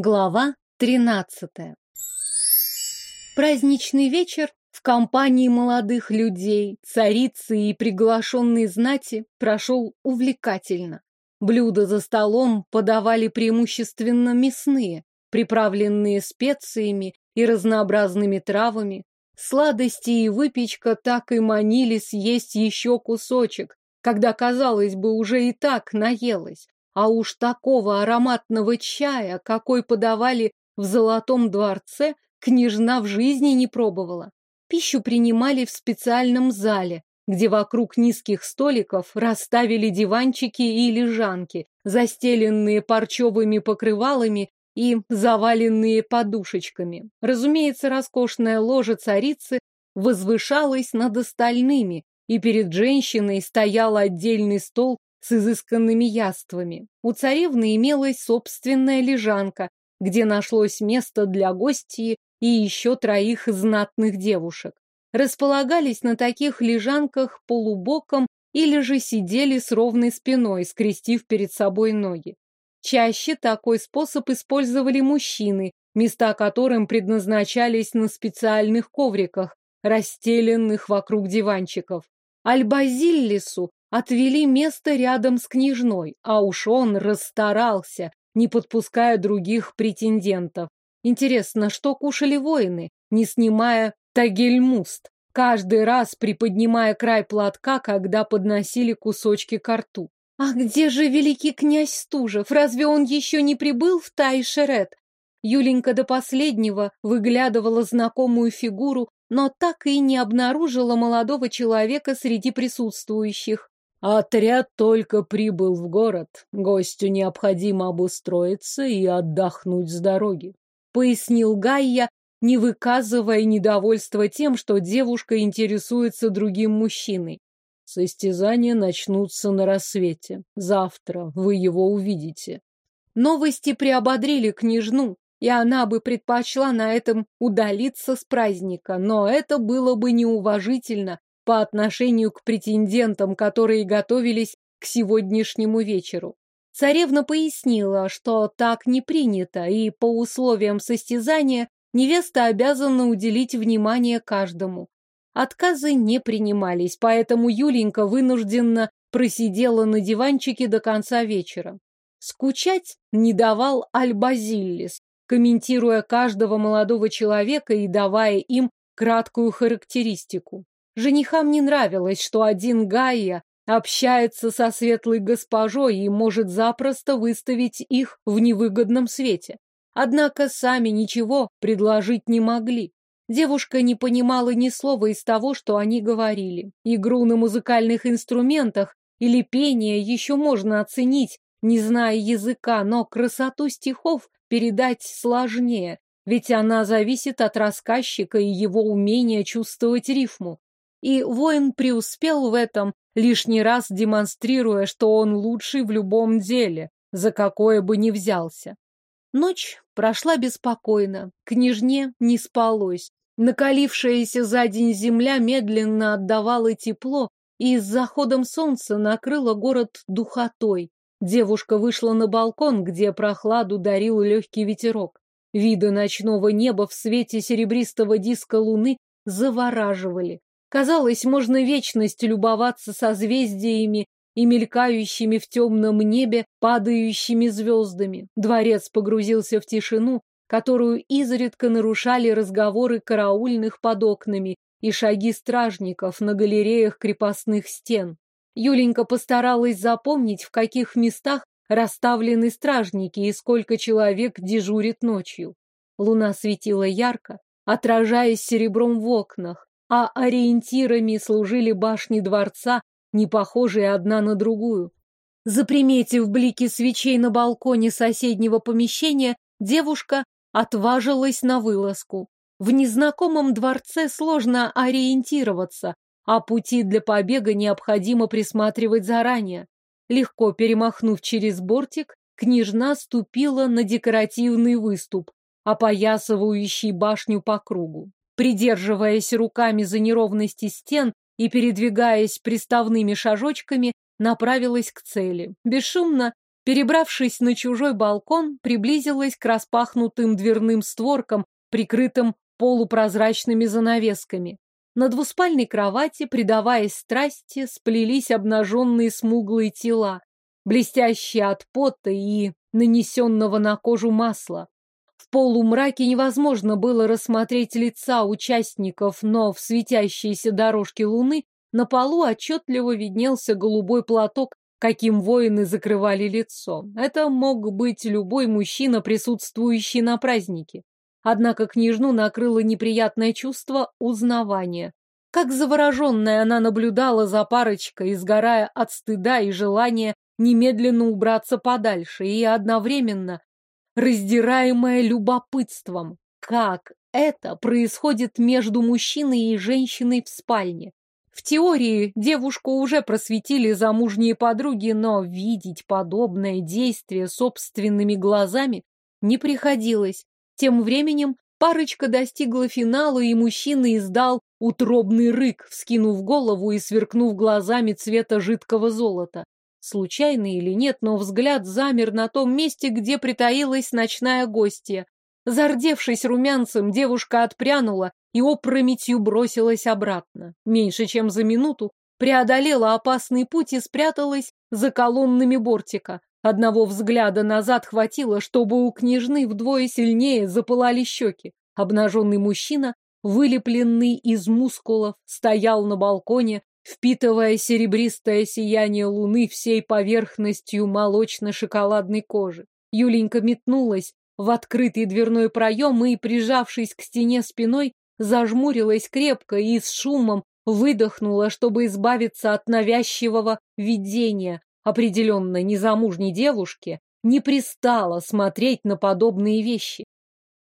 Глава тринадцатая Праздничный вечер в компании молодых людей, царицы и приглашенной знати прошел увлекательно. Блюда за столом подавали преимущественно мясные, приправленные специями и разнообразными травами. Сладости и выпечка так и манили съесть еще кусочек, когда, казалось бы, уже и так наелась. А уж такого ароматного чая, какой подавали в Золотом дворце, княжна в жизни не пробовала. Пищу принимали в специальном зале, где вокруг низких столиков расставили диванчики и лежанки, застеленные парчевыми покрывалами и заваленные подушечками. Разумеется, роскошная ложа царицы возвышалась над остальными, и перед женщиной стоял отдельный стол с изысканными яствами. У царевны имелась собственная лежанка, где нашлось место для гостей и еще троих знатных девушек. Располагались на таких лежанках полубоком или же сидели с ровной спиной, скрестив перед собой ноги. Чаще такой способ использовали мужчины, места которым предназначались на специальных ковриках, расстеленных вокруг диванчиков. Альбазиллису отвели место рядом с княжной, а уж он расстарался, не подпуская других претендентов. Интересно, что кушали воины, не снимая тагельмуст, каждый раз приподнимая край платка, когда подносили кусочки ко рту. А где же великий князь Стужев? Разве он еще не прибыл в Тайшерет? Юленька до последнего выглядывала знакомую фигуру, но так и не обнаружила молодого человека среди присутствующих. Отряд только прибыл в город. Гостю необходимо обустроиться и отдохнуть с дороги. Пояснил Гайя, не выказывая недовольства тем, что девушка интересуется другим мужчиной. Состязания начнутся на рассвете. Завтра вы его увидите. Новости приободрили княжну, и она бы предпочла на этом удалиться с праздника, но это было бы неуважительно по отношению к претендентам, которые готовились к сегодняшнему вечеру. Царевна пояснила, что так не принято, и по условиям состязания невеста обязана уделить внимание каждому. Отказы не принимались, поэтому Юленька вынужденно просидела на диванчике до конца вечера. Скучать не давал Альбазиллис, комментируя каждого молодого человека и давая им краткую характеристику. Женихам не нравилось, что один Гайя общается со светлой госпожой и может запросто выставить их в невыгодном свете. Однако сами ничего предложить не могли. Девушка не понимала ни слова из того, что они говорили. Игру на музыкальных инструментах или пение еще можно оценить, не зная языка, но красоту стихов передать сложнее, ведь она зависит от рассказчика и его умения чувствовать рифму. И воин преуспел в этом, лишний раз демонстрируя, что он лучший в любом деле, за какое бы ни взялся. Ночь прошла беспокойно, княжне не спалось. Накалившаяся за день земля медленно отдавала тепло, и с заходом солнца накрыла город духотой. Девушка вышла на балкон, где прохладу дарил легкий ветерок. Виды ночного неба в свете серебристого диска луны завораживали. Казалось, можно вечность любоваться созвездиями и мелькающими в темном небе падающими звездами. Дворец погрузился в тишину, которую изредка нарушали разговоры караульных под окнами и шаги стражников на галереях крепостных стен. Юленька постаралась запомнить, в каких местах расставлены стражники и сколько человек дежурит ночью. Луна светила ярко, отражаясь серебром в окнах а ориентирами служили башни дворца, не похожие одна на другую. Заприметив блики свечей на балконе соседнего помещения, девушка отважилась на вылазку. В незнакомом дворце сложно ориентироваться, а пути для побега необходимо присматривать заранее. Легко перемахнув через бортик, княжна ступила на декоративный выступ, опоясывающий башню по кругу. Придерживаясь руками за неровности стен и передвигаясь приставными шажочками, направилась к цели. Бесшумно Перебравшись на чужой балкон, приблизилась к распахнутым дверным створкам, прикрытым полупрозрачными занавесками. На двуспальной кровати, предаваясь страсти, сплелись обнаженные смуглые тела, блестящие от пота и нанесенного на кожу масла. В полумраке невозможно было рассмотреть лица участников, но в светящейся дорожке луны на полу отчетливо виднелся голубой платок, каким воины закрывали лицо. Это мог быть любой мужчина, присутствующий на празднике. Однако княжну накрыло неприятное чувство узнавания. Как завороженная она наблюдала за парочкой, изгорая от стыда и желания немедленно убраться подальше, и одновременно раздираемая любопытством, как это происходит между мужчиной и женщиной в спальне. В теории девушку уже просветили замужние подруги, но видеть подобное действие собственными глазами не приходилось. Тем временем парочка достигла финала, и мужчина издал утробный рык, вскинув голову и сверкнув глазами цвета жидкого золота. Случайно или нет, но взгляд замер на том месте, где притаилась ночная гостья. Зардевшись румянцем, девушка отпрянула и опрометью бросилась обратно. Меньше чем за минуту преодолела опасный путь и спряталась за колоннами бортика. Одного взгляда назад хватило, чтобы у княжны вдвое сильнее запылали щеки. Обнаженный мужчина, вылепленный из мускулов, стоял на балконе, впитывая серебристое сияние луны всей поверхностью молочно-шоколадной кожи. Юленька метнулась в открытый дверной проем и, прижавшись к стене спиной, зажмурилась крепко и с шумом выдохнула, чтобы избавиться от навязчивого видения. Определенно незамужней девушке не пристало смотреть на подобные вещи.